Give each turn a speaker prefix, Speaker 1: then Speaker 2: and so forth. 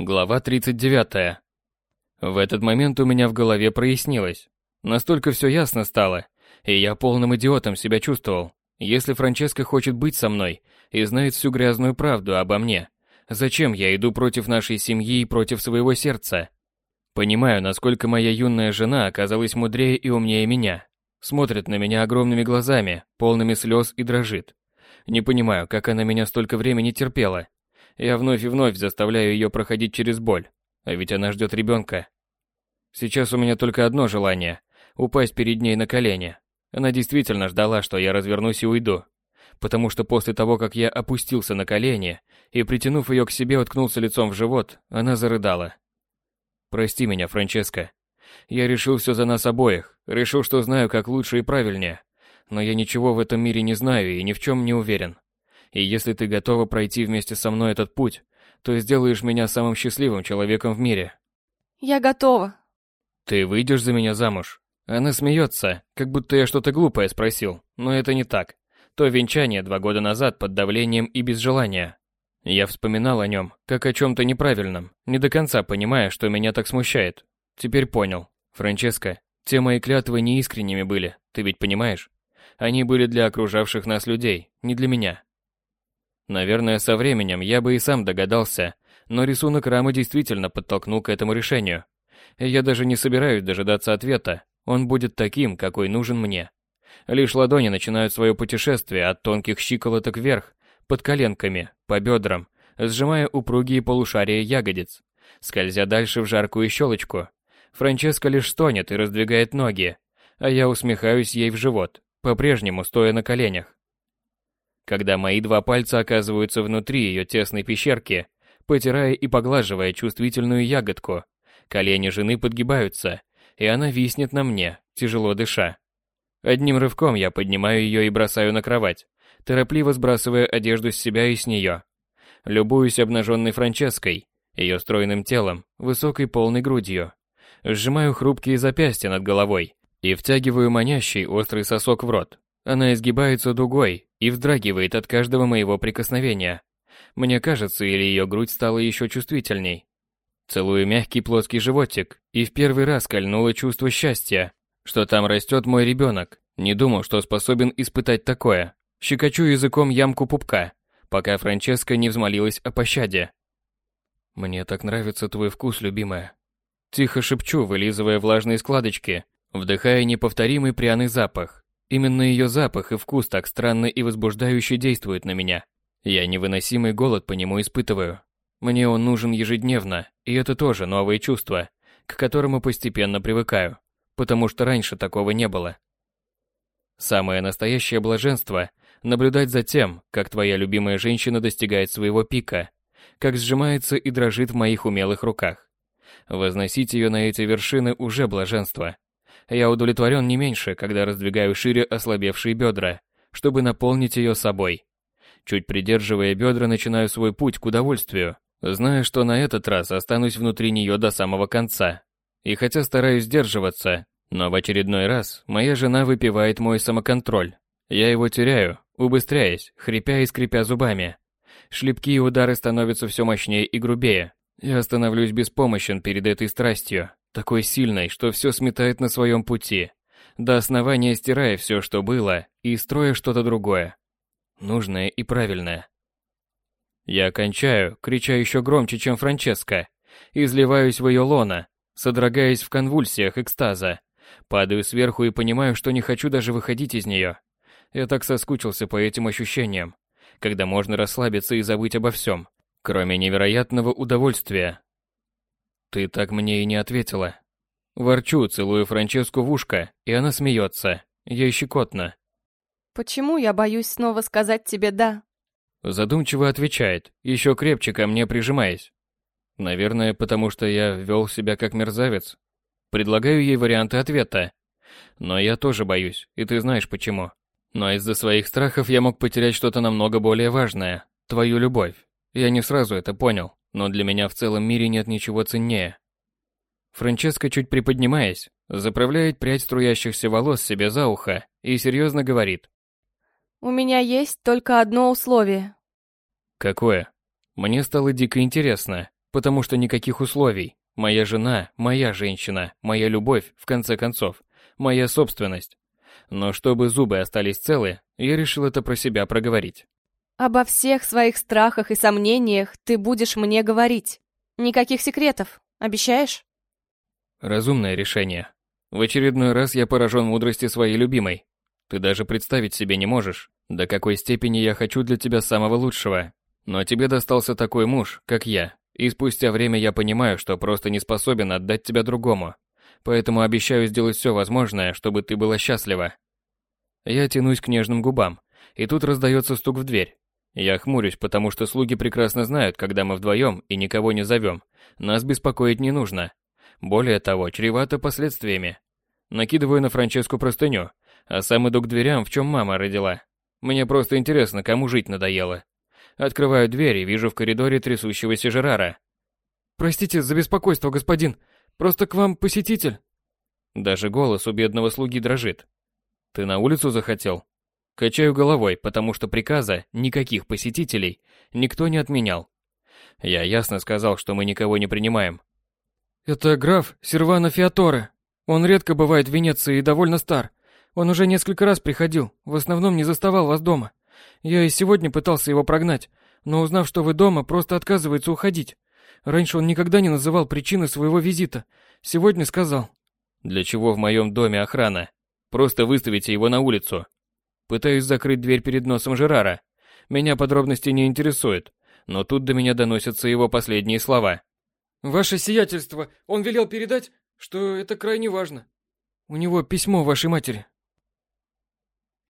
Speaker 1: Глава 39. В этот момент у меня в голове прояснилось. Настолько все ясно стало, и я полным идиотом себя чувствовал. Если Франческа хочет быть со мной и знает всю грязную правду обо мне, зачем я иду против нашей семьи и против своего сердца? Понимаю, насколько моя юная жена оказалась мудрее и умнее меня. Смотрит на меня огромными глазами, полными слез и дрожит. Не понимаю, как она меня столько времени терпела. Я вновь и вновь заставляю ее проходить через боль, а ведь она ждет ребенка. Сейчас у меня только одно желание – упасть перед ней на колени. Она действительно ждала, что я развернусь и уйду. Потому что после того, как я опустился на колени и, притянув ее к себе, уткнулся лицом в живот, она зарыдала. «Прости меня, Франческа. Я решил все за нас обоих, решил, что знаю, как лучше и правильнее. Но я ничего в этом мире не знаю и ни в чем не уверен. И если ты готова пройти вместе со мной этот путь, то сделаешь меня самым счастливым человеком в мире.
Speaker 2: Я готова.
Speaker 1: Ты выйдешь за меня замуж? Она смеется, как будто я что-то глупое спросил, но это не так. То венчание два года назад под давлением и без желания. Я вспоминал о нем, как о чем-то неправильном, не до конца понимая, что меня так смущает. Теперь понял. Франческа, те мои клятвы неискренними были, ты ведь понимаешь? Они были для окружавших нас людей, не для меня. Наверное, со временем я бы и сам догадался, но рисунок рамы действительно подтолкнул к этому решению. Я даже не собираюсь дожидаться ответа, он будет таким, какой нужен мне. Лишь ладони начинают свое путешествие от тонких щиколоток вверх, под коленками, по бедрам, сжимая упругие полушария ягодиц, скользя дальше в жаркую щелочку. Франческа лишь стонет и раздвигает ноги, а я усмехаюсь ей в живот, по-прежнему стоя на коленях. Когда мои два пальца оказываются внутри ее тесной пещерки, потирая и поглаживая чувствительную ягодку, колени жены подгибаются, и она виснет на мне, тяжело дыша. Одним рывком я поднимаю ее и бросаю на кровать, торопливо сбрасывая одежду с себя и с нее. Любуюсь обнаженной Франческой, ее стройным телом, высокой полной грудью. Сжимаю хрупкие запястья над головой и втягиваю манящий острый сосок в рот. Она изгибается дугой и вздрагивает от каждого моего прикосновения. Мне кажется, или ее грудь стала еще чувствительней. Целую мягкий плоский животик, и в первый раз кольнуло чувство счастья, что там растет мой ребенок. Не думал, что способен испытать такое. Щекочу языком ямку пупка, пока Франческа не взмолилась о пощаде. «Мне так нравится твой вкус, любимая». Тихо шепчу, вылизывая влажные складочки, вдыхая неповторимый пряный запах, Именно ее запах и вкус так странно и возбуждающе действуют на меня. Я невыносимый голод по нему испытываю. Мне он нужен ежедневно, и это тоже новое чувство, к которому постепенно привыкаю, потому что раньше такого не было. Самое настоящее блаженство – наблюдать за тем, как твоя любимая женщина достигает своего пика, как сжимается и дрожит в моих умелых руках. Возносить ее на эти вершины уже блаженство. Я удовлетворен не меньше, когда раздвигаю шире ослабевшие бедра, чтобы наполнить ее собой. Чуть придерживая бедра, начинаю свой путь к удовольствию, зная, что на этот раз останусь внутри нее до самого конца. И хотя стараюсь сдерживаться, но в очередной раз моя жена выпивает мой самоконтроль. Я его теряю, убыстряясь, хрипя и скрипя зубами. Шлепки и удары становятся все мощнее и грубее. Я становлюсь беспомощен перед этой страстью, такой сильной, что все сметает на своем пути, до основания стирая все, что было, и строя что-то другое, нужное и правильное. Я кончаю, крича еще громче, чем Франческа, изливаюсь в ее лона, содрогаясь в конвульсиях экстаза, падаю сверху и понимаю, что не хочу даже выходить из нее. Я так соскучился по этим ощущениям, когда можно расслабиться и забыть обо всем, кроме невероятного удовольствия, ты так мне и не ответила. Ворчу, целую Франческу в ушко, и она смеется. Ей щекотно.
Speaker 2: Почему я боюсь снова сказать тебе «да»?
Speaker 1: Задумчиво отвечает, еще крепче ко мне прижимаясь. Наверное, потому что я вел себя как мерзавец. Предлагаю ей варианты ответа. Но я тоже боюсь, и ты знаешь почему. Но из-за своих страхов я мог потерять что-то намного более важное. Твою любовь. Я не сразу это понял но для меня в целом мире нет ничего ценнее. Франческа, чуть приподнимаясь, заправляет прядь струящихся волос себе за ухо и серьезно говорит.
Speaker 2: «У меня есть только одно условие».
Speaker 1: «Какое?» Мне стало дико интересно. Потому что никаких условий. Моя жена, моя женщина, моя любовь, в конце концов, моя собственность. Но чтобы зубы остались целы, я решил это про себя проговорить.
Speaker 2: Обо всех своих страхах и сомнениях ты будешь мне говорить. Никаких секретов. Обещаешь?
Speaker 1: Разумное решение. В очередной раз я поражен мудрости своей любимой. Ты даже представить себе не можешь, до какой степени я хочу для тебя самого лучшего. Но тебе достался такой муж, как я, и спустя время я понимаю, что просто не способен отдать тебя другому. Поэтому обещаю сделать все возможное, чтобы ты была счастлива. Я тянусь к нежным губам, и тут раздается стук в дверь. Я хмурюсь, потому что слуги прекрасно знают, когда мы вдвоем и никого не зовем. Нас беспокоить не нужно. Более того, чревато последствиями. Накидываю на Франческу простыню, а сам иду к дверям, в чем мама родила. Мне просто интересно, кому жить надоело. Открываю дверь и вижу в коридоре трясущегося Жерара.
Speaker 3: «Простите за беспокойство, господин. Просто к вам посетитель».
Speaker 1: Даже голос у бедного слуги дрожит. «Ты на улицу захотел?» Качаю головой, потому что приказа никаких посетителей никто не отменял. Я ясно сказал, что мы никого не принимаем.
Speaker 3: «Это граф Сервано Фиаторе. Он редко бывает в Венеции и довольно стар. Он уже несколько раз приходил, в основном не заставал вас дома. Я и сегодня пытался его прогнать, но узнав, что вы дома, просто отказывается уходить. Раньше он никогда не называл причины своего визита. Сегодня сказал.
Speaker 1: Для чего в моем доме охрана? Просто выставите его на улицу. Пытаюсь закрыть дверь перед носом Жерара. Меня подробности не интересуют, но тут до меня доносятся его последние слова.
Speaker 3: «Ваше сиятельство, он велел передать, что это крайне важно. У него письмо вашей матери».